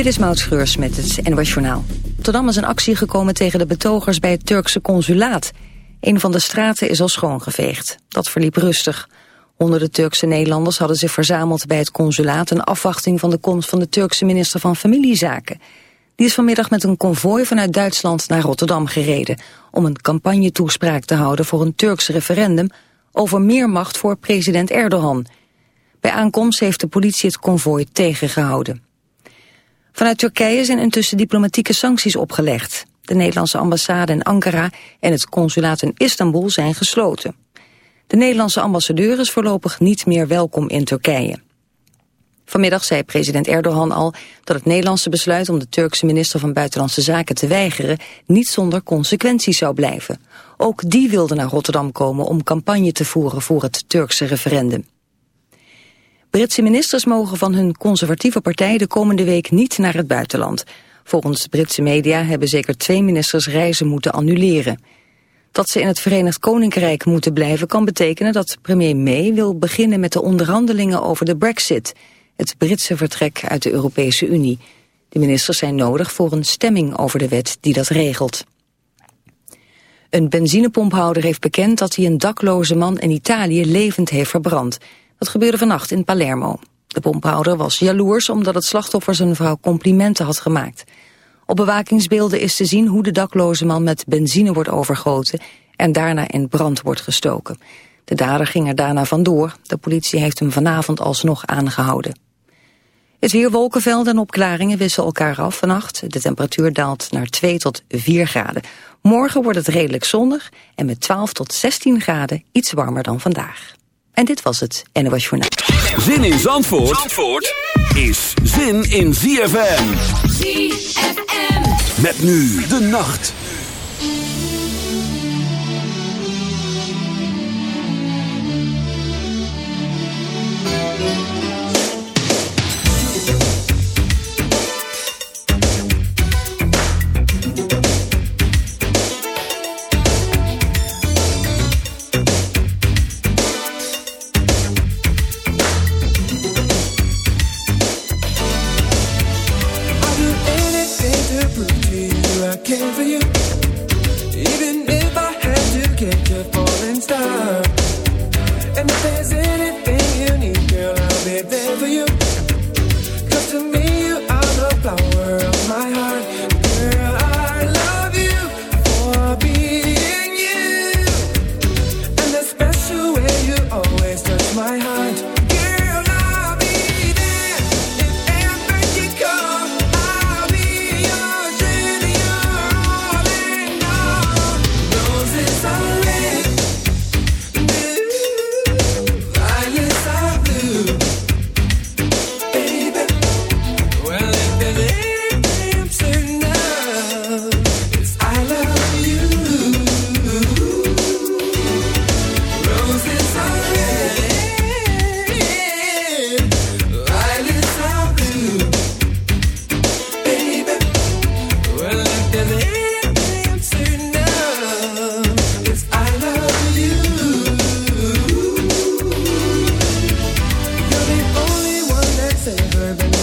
Dit is Maud met het NOS Journaal. Rotterdam is een actie gekomen tegen de betogers bij het Turkse consulaat. Een van de straten is al schoongeveegd. Dat verliep rustig. Honderden Turkse Nederlanders hadden zich verzameld bij het consulaat... in afwachting van de komst van de Turkse minister van Familiezaken. Die is vanmiddag met een konvooi vanuit Duitsland naar Rotterdam gereden... om een campagnetoespraak te houden voor een Turks referendum... over meer macht voor president Erdogan. Bij aankomst heeft de politie het konvooi tegengehouden. Vanuit Turkije zijn intussen diplomatieke sancties opgelegd. De Nederlandse ambassade in Ankara en het consulaat in Istanbul zijn gesloten. De Nederlandse ambassadeur is voorlopig niet meer welkom in Turkije. Vanmiddag zei president Erdogan al dat het Nederlandse besluit om de Turkse minister van Buitenlandse Zaken te weigeren niet zonder consequenties zou blijven. Ook die wilde naar Rotterdam komen om campagne te voeren voor het Turkse referendum. Britse ministers mogen van hun conservatieve partij de komende week niet naar het buitenland. Volgens Britse media hebben zeker twee ministers reizen moeten annuleren. Dat ze in het Verenigd Koninkrijk moeten blijven kan betekenen dat premier May wil beginnen met de onderhandelingen over de brexit, het Britse vertrek uit de Europese Unie. De ministers zijn nodig voor een stemming over de wet die dat regelt. Een benzinepomphouder heeft bekend dat hij een dakloze man in Italië levend heeft verbrand. Dat gebeurde vannacht in Palermo. De pomphouder was jaloers omdat het slachtoffer zijn vrouw complimenten had gemaakt. Op bewakingsbeelden is te zien hoe de dakloze man met benzine wordt overgoten en daarna in brand wordt gestoken. De dader ging er daarna vandoor. De politie heeft hem vanavond alsnog aangehouden. Het weer wolkenvelden en opklaringen wisselen elkaar af vannacht. De temperatuur daalt naar 2 tot 4 graden. Morgen wordt het redelijk zonnig en met 12 tot 16 graden iets warmer dan vandaag. En dit was het NOS Journaal. Zin in Zandvoort, Zandvoort is zin in ZFM. ZFM. Met nu de nacht.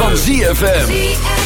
Van ZFM.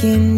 느낌.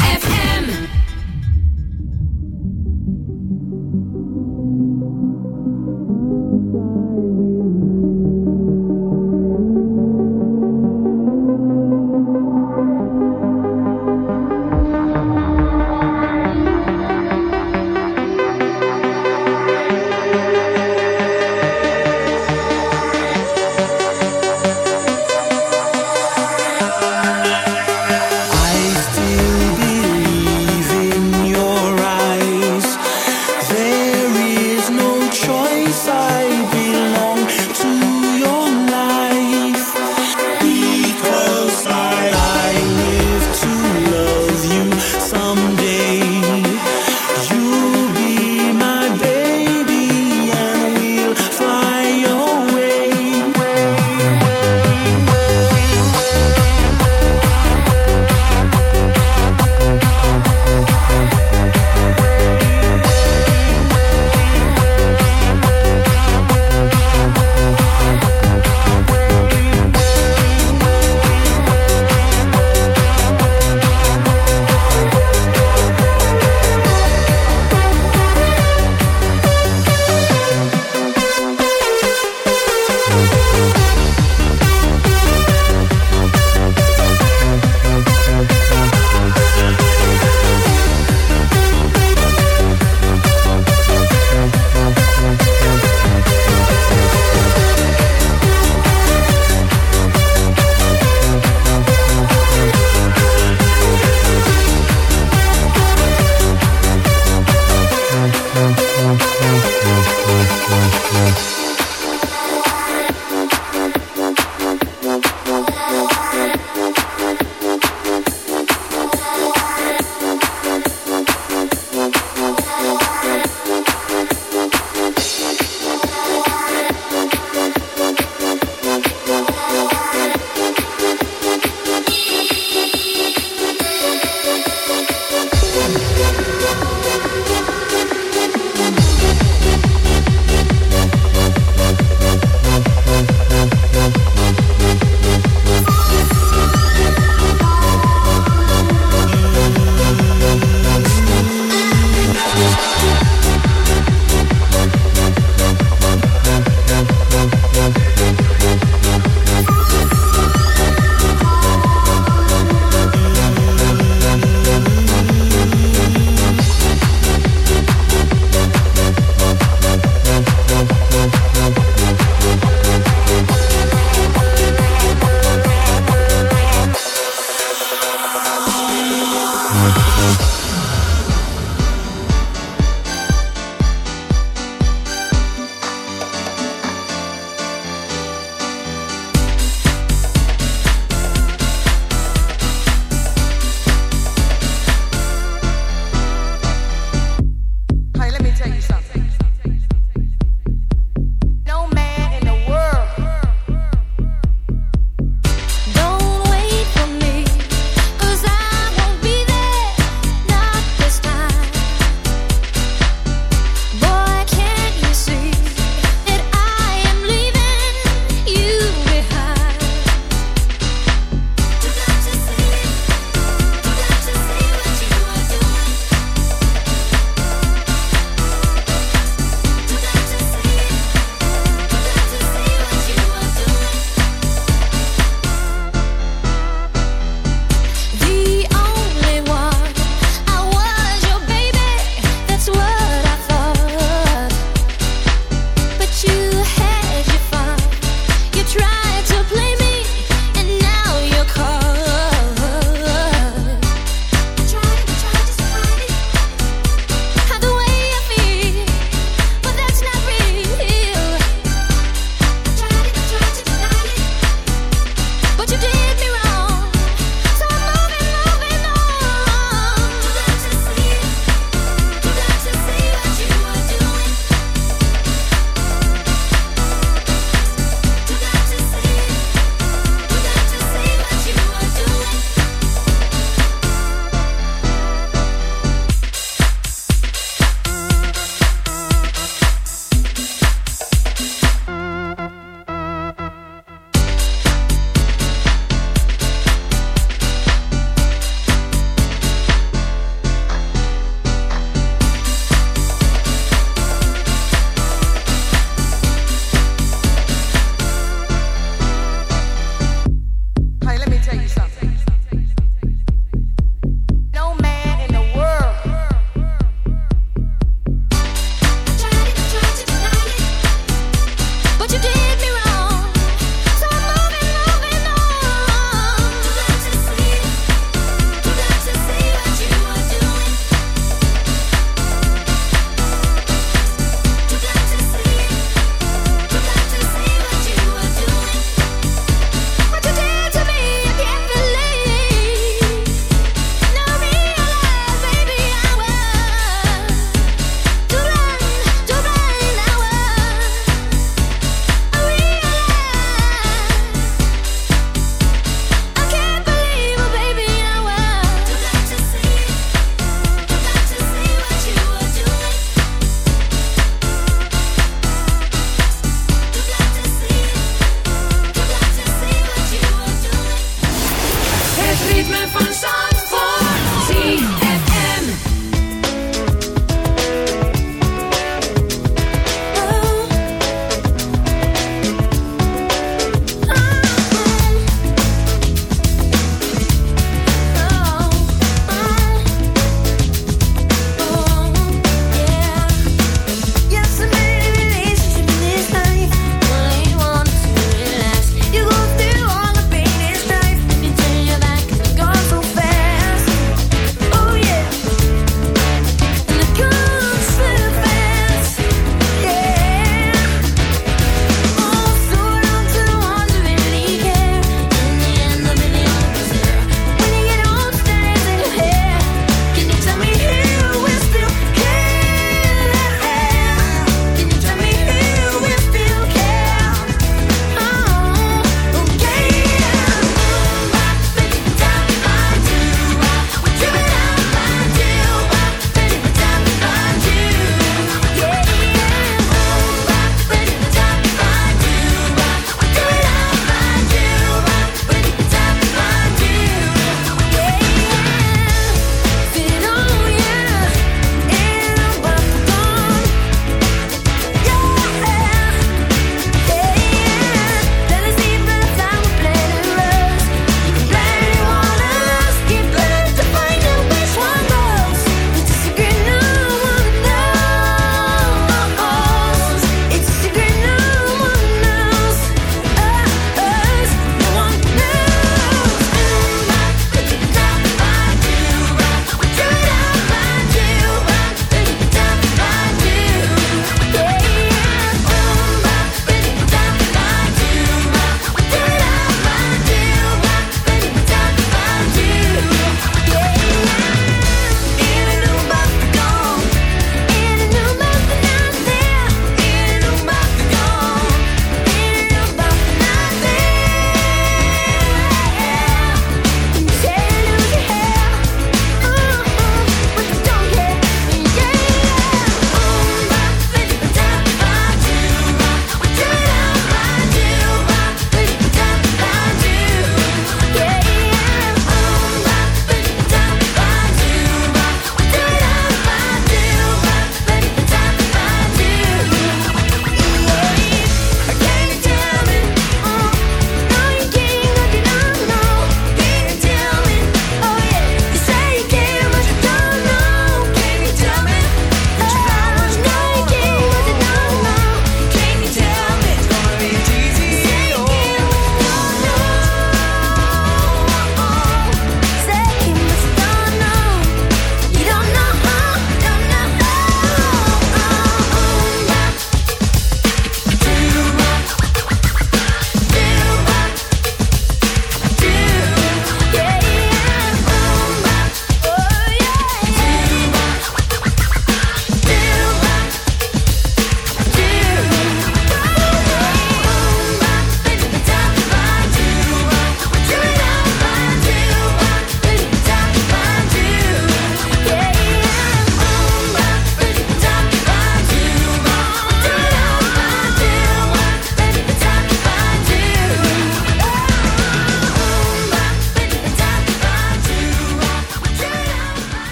side.